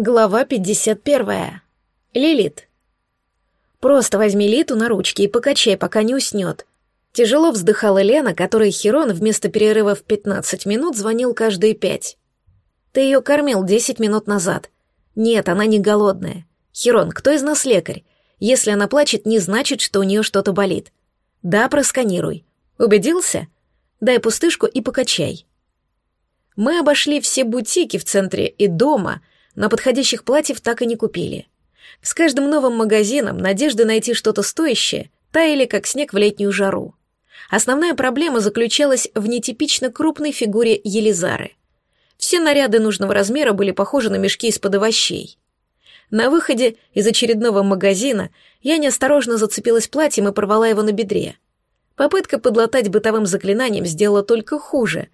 Глава 51. Лилит. «Просто возьми Литу на ручки и покачай, пока не уснет». Тяжело вздыхала Лена, которой Херон вместо перерыва в 15 минут звонил каждые пять. «Ты ее кормил 10 минут назад». «Нет, она не голодная. Херон, кто из нас лекарь? Если она плачет, не значит, что у нее что-то болит. Да, просканируй. Убедился? Дай пустышку и покачай». Мы обошли все бутики в центре и дома — но подходящих платьев так и не купили. С каждым новым магазином надежды найти что-то стоящее таяли, как снег в летнюю жару. Основная проблема заключалась в нетипично крупной фигуре Елизары. Все наряды нужного размера были похожи на мешки из-под овощей. На выходе из очередного магазина я неосторожно зацепилась платьем и порвала его на бедре. Попытка подлатать бытовым заклинанием сделала только хуже.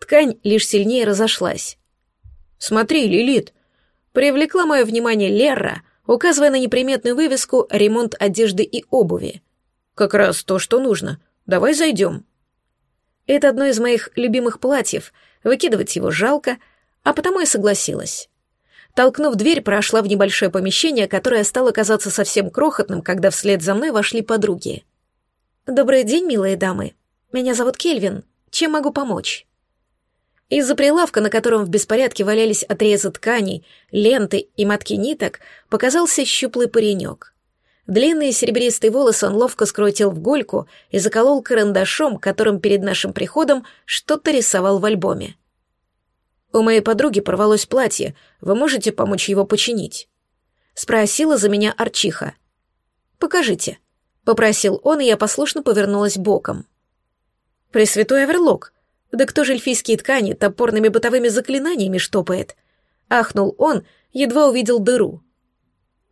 Ткань лишь сильнее разошлась. «Смотри, Лилит, Привлекла мое внимание Лера, указывая на неприметную вывеску «Ремонт одежды и обуви». «Как раз то, что нужно. Давай зайдем». Это одно из моих любимых платьев, выкидывать его жалко, а потому и согласилась. Толкнув дверь, прошла в небольшое помещение, которое стало казаться совсем крохотным, когда вслед за мной вошли подруги. «Добрый день, милые дамы. Меня зовут Кельвин. Чем могу помочь?» Из-за прилавка, на котором в беспорядке валялись отрезы тканей, ленты и мотки ниток, показался щуплый паренек. Длинные серебристые волосы он ловко скрутил в гольку и заколол карандашом, которым перед нашим приходом что-то рисовал в альбоме. «У моей подруги порвалось платье, вы можете помочь его починить?» Спросила за меня Арчиха. «Покажите», — попросил он, и я послушно повернулась боком. «Пресвятой Аверлок, да кто же эльфийские ткани топорными бытовыми заклинаниями штопает? Ахнул он, едва увидел дыру.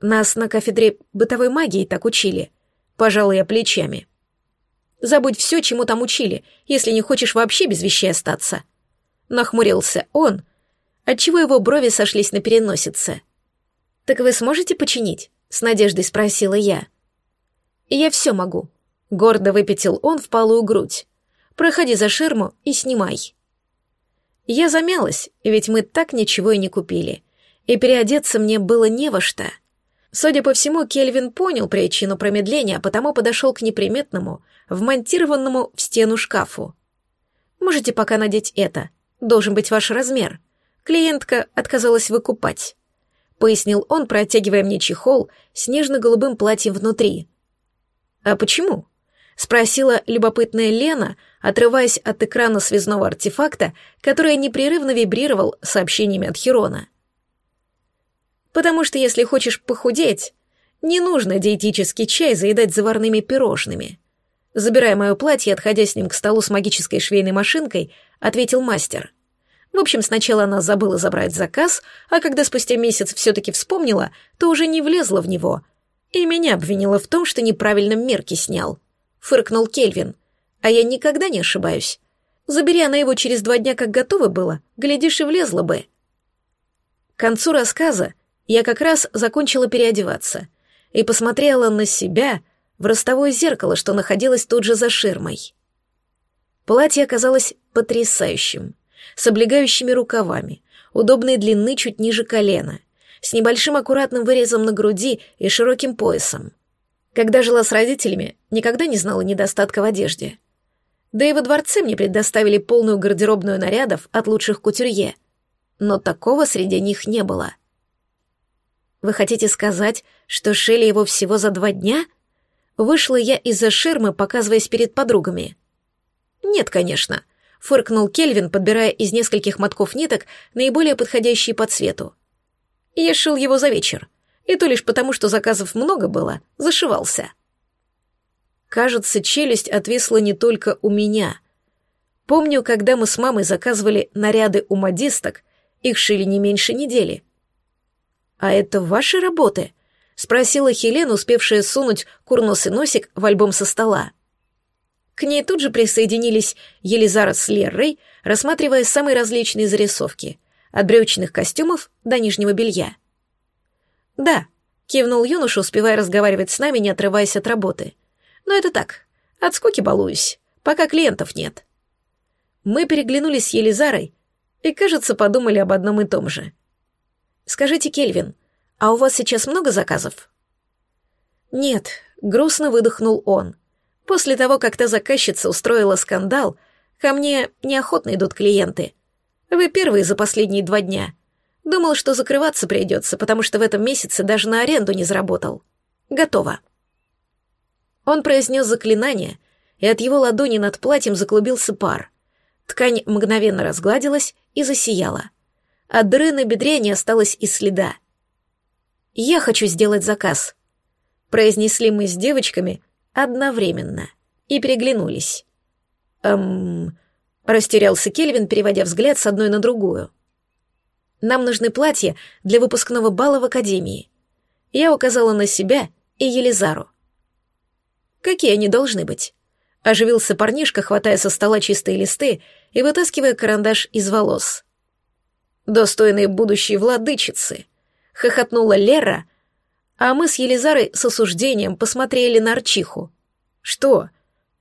Нас на кафедре бытовой магии так учили. Пожал я плечами. Забудь все, чему там учили, если не хочешь вообще без вещей остаться. Нахмурился он, отчего его брови сошлись на переносице. «Так вы сможете починить?» — с надеждой спросила я. «Я все могу», — гордо выпятил он в полую грудь. Проходи за ширму и снимай». Я замялась, ведь мы так ничего и не купили, и переодеться мне было не во что. Судя по всему, Кельвин понял причину промедления, а потому подошел к неприметному, вмонтированному в стену шкафу. «Можете пока надеть это. Должен быть ваш размер». Клиентка отказалась выкупать. Пояснил он, протягивая мне чехол с нежно-голубым платьем внутри. «А почему?» — спросила любопытная Лена, отрываясь от экрана связного артефакта, который непрерывно вибрировал сообщениями от Хирона. «Потому что если хочешь похудеть, не нужно диетический чай заедать заварными пирожными». Забирая мое платье, отходя с ним к столу с магической швейной машинкой, ответил мастер. В общем, сначала она забыла забрать заказ, а когда спустя месяц все-таки вспомнила, то уже не влезла в него. И меня обвинила в том, что неправильно мерки снял. Фыркнул Кельвин. А я никогда не ошибаюсь. Забери она его через два дня, как готово было, глядишь, и влезла бы. К концу рассказа я как раз закончила переодеваться и посмотрела на себя в ростовое зеркало, что находилось тут же за ширмой. Платье оказалось потрясающим, с облегающими рукавами, удобной длины чуть ниже колена, с небольшим аккуратным вырезом на груди и широким поясом. Когда жила с родителями, никогда не знала недостатка в одежде. Да и во дворце мне предоставили полную гардеробную нарядов от лучших кутюрье. Но такого среди них не было. Вы хотите сказать, что шили его всего за два дня? Вышла я из-за ширмы, показываясь перед подругами. Нет, конечно, фыркнул Кельвин, подбирая из нескольких мотков ниток наиболее подходящие по цвету. Я шил его за вечер, и то лишь потому, что заказов много было, зашивался. Кажется, челюсть отвисла не только у меня. Помню, когда мы с мамой заказывали наряды у модисток, их шили не меньше недели. «А это ваши работы?» — спросила Хелена, успевшая сунуть курносый носик в альбом со стола. К ней тут же присоединились Елизара с Лерой, рассматривая самые различные зарисовки, от брючных костюмов до нижнего белья. «Да», — кивнул юноша, успевая разговаривать с нами, не отрываясь от работы. Но это так, от скуки балуюсь, пока клиентов нет. Мы переглянулись с Елизарой и, кажется, подумали об одном и том же. Скажите, Кельвин, а у вас сейчас много заказов? Нет, грустно выдохнул он. После того, как та заказчица устроила скандал, ко мне неохотно идут клиенты. Вы первые за последние два дня. Думал, что закрываться придется, потому что в этом месяце даже на аренду не заработал. Готово. Он произнес заклинание, и от его ладони над платьем заклубился пар. Ткань мгновенно разгладилась и засияла. От дыры на бедре не осталось и следа. «Я хочу сделать заказ», — произнесли мы с девочками одновременно и переглянулись. «Эм...» — растерялся Кельвин, переводя взгляд с одной на другую. «Нам нужны платья для выпускного бала в академии». Я указала на себя и Елизару. «Какие они должны быть?» Оживился парнишка, хватая со стола чистые листы и вытаскивая карандаш из волос. «Достойные будущей владычицы!» — хохотнула Лера, а мы с Елизарой с осуждением посмотрели на Арчиху. «Что?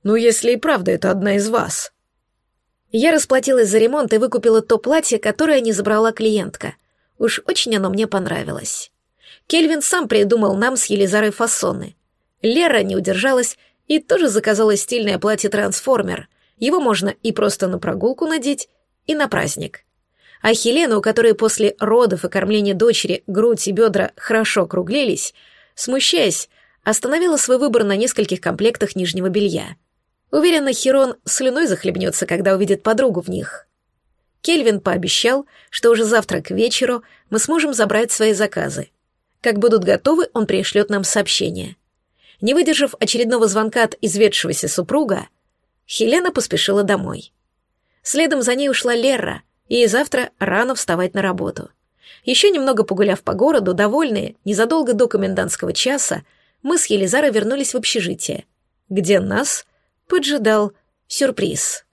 Ну, если и правда это одна из вас?» Я расплатилась за ремонт и выкупила то платье, которое не забрала клиентка. Уж очень оно мне понравилось. Кельвин сам придумал нам с Елизарой фасоны. Лера не удержалась и тоже заказала стильное платье-трансформер. Его можно и просто на прогулку надеть, и на праздник. А Хелену, у которой после родов и кормления дочери грудь и бедра хорошо округлились, смущаясь, остановила свой выбор на нескольких комплектах нижнего белья. Уверена, Херон слюной захлебнется, когда увидит подругу в них. Кельвин пообещал, что уже завтра к вечеру мы сможем забрать свои заказы. Как будут готовы, он пришлет нам сообщение. Не выдержав очередного звонка от изведшегося супруга, Хелена поспешила домой. Следом за ней ушла Лера, и завтра рано вставать на работу. Еще немного погуляв по городу, довольные, незадолго до комендантского часа, мы с Елизарой вернулись в общежитие, где нас поджидал сюрприз.